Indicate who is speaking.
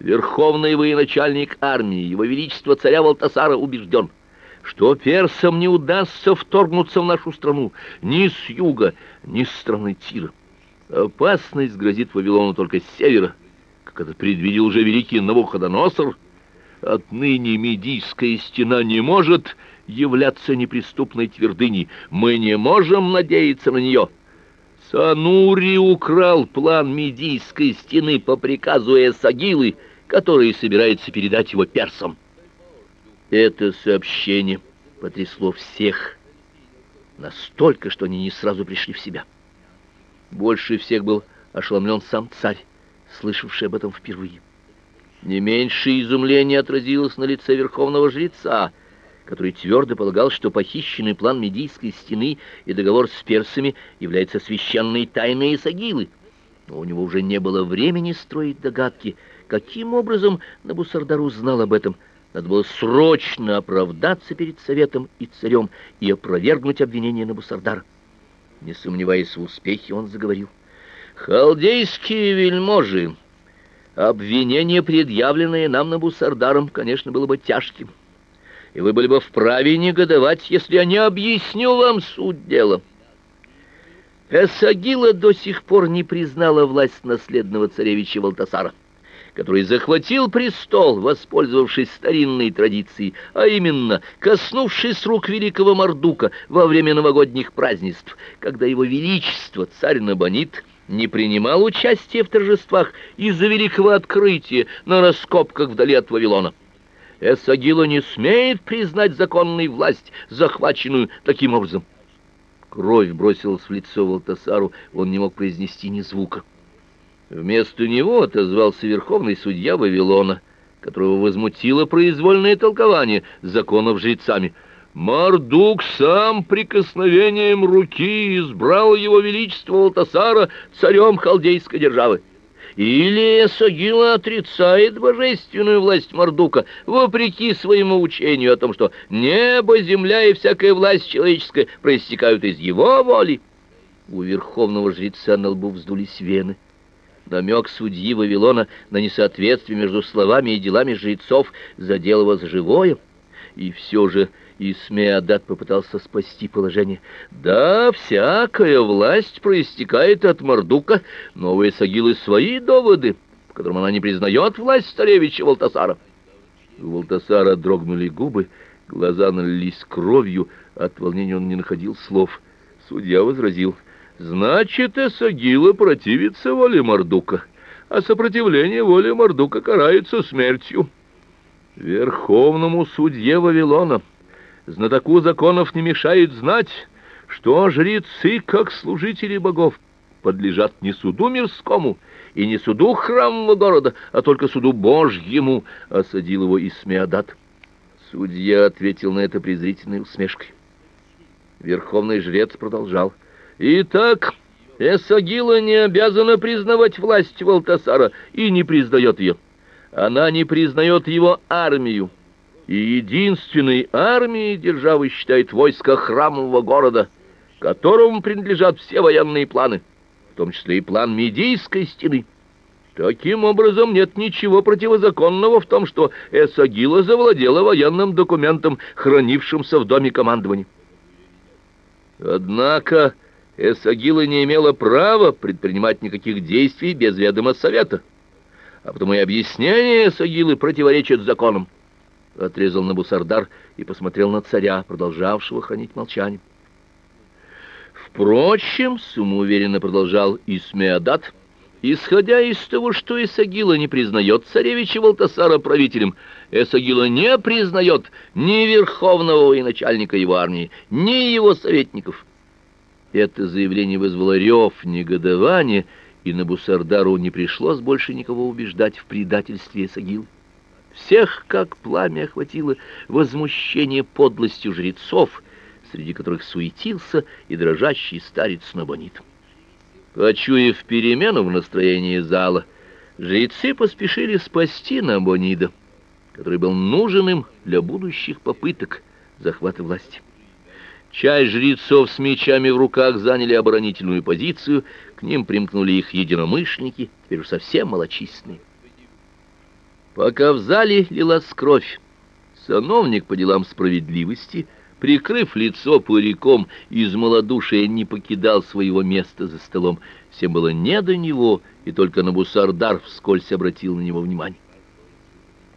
Speaker 1: Верховный военачальник армии, его величество царя Валтасара убежден, что персам не удастся вторгнуться в нашу страну ни с юга, ни с страны Тира. Опасность грозит Вавилону только с севера, как это предвидел уже великий Навуходоносор. Отныне Медийская стена не может являться неприступной твердыней. Мы не можем надеяться на нее. Санури украл план Медийской стены по приказу Эсагилы, который собирается передать его персам. Это сообщение потрясло всех настолько, что они не сразу пришли в себя. Больше всех был ошеломлен сам царь, слышавший об этом впервые. Не меньшее изумление отразилось на лице верховного жреца, который твердо полагал, что похищенный план Медийской стены и договор с персами являются священной тайной Исагилы. Но у него уже не было времени строить догадки, каким образом Набусардар узнал об этом. Надо было срочно оправдаться перед советом и царем и опровергнуть обвинение Набусардара. Не сомневаясь в успехе, он заговорил. «Халдейские вельможи, обвинение, предъявленное нам Набусардаром, конечно, было бы тяжким, и вы были бы вправе негодовать, если я не объясню вам суть дела». Эсагила до сих пор не признала власть наследного царевича Валтасара который захватил престол, воспользовавшись старинной традицией, а именно коснувшись рук великого Мардука во время новогодних празднеств, когда его величество, царь Набонид, не принимал участия в торжествах из-за великого открытия на раскопках вдали от Вавилона. Эсагила не смеет признать законной власть, захваченную таким образом. Кровь бросилась в лицо Валтасару, он не мог произнести ни звука. Вместо него отозвался верховный судья Вавилона, которого возмутило произвольное толкование законов жрецами. Мардук сам прикосновением руки избрал его величество Алтасара царем халдейской державы. Или Эсагила отрицает божественную власть Мардука, вопреки своему учению о том, что небо, земля и всякая власть человеческая проистекают из его воли. У верховного жреца на лбу вздулись вены. Намек судьи Вавилона на несоответствие между словами и делами жрецов задел его за живое, и все же Исмеадат попытался спасти положение. Да, всякая власть проистекает от Мордука, но у Исагилы свои доводы, по которым она не признает власть царевича Валтасара. У Валтасара дрогнули губы, глаза налились кровью, от волнения он не находил слов. Судья возразил — Значит, Эсагила противится воле Мордука, а сопротивление воле Мордука карается смертью. Верховному судье Вавилона, знатоку законов не мешает знать, что жрецы, как служители богов, подлежат не суду мирскому и не суду храмового города, а только суду Божьему, — осадил его Исмеадат. Судья ответил на это презрительной усмешкой. Верховный жрец продолжал — Итак, Эсагила не обязана признавать власть Валтасара и не признает ее. Она не признает его армию. И единственной армией державы считает войско храмового города, которому принадлежат все военные планы, в том числе и план Медийской стены. Таким образом, нет ничего противозаконного в том, что Эсагила завладела военным документом, хранившимся в доме командования. Однако... Эсагила не имела права предпринимать никаких действий без ведома совета. А потому и объяснение Эсагилы противоречит законам. Отрезал Набусардар и посмотрел на царя, продолжавшего хранить молчание. Впрочем, самоуверенно продолжал Исмеадат, исходя из того, что Эсагила не признает царевича Валтасара правителем, Эсагила не признает ни верховного военачальника его армии, ни его советников. Это заявление вызвало рев негодования, и Набусардару не пришлось больше никого убеждать в предательстве Сагилы. Всех, как пламя, охватило возмущение подлостью жрецов, среди которых суетился и дрожащий старец Набонит. Почуяв перемену в настроении зала, жрецы поспешили спасти Набонида, который был нужен им для будущих попыток захвата власти. Часть жрецов с мечами в руках заняли оборонительную позицию, к ним примкнули их единомышленники, теперь уж совсем малочисленные. Пока в зале лилась кровь, сановник по делам справедливости, прикрыв лицо париком, из малодушия не покидал своего места за столом. Всем было не до него, и только Набусардар вскользь обратил на него внимание.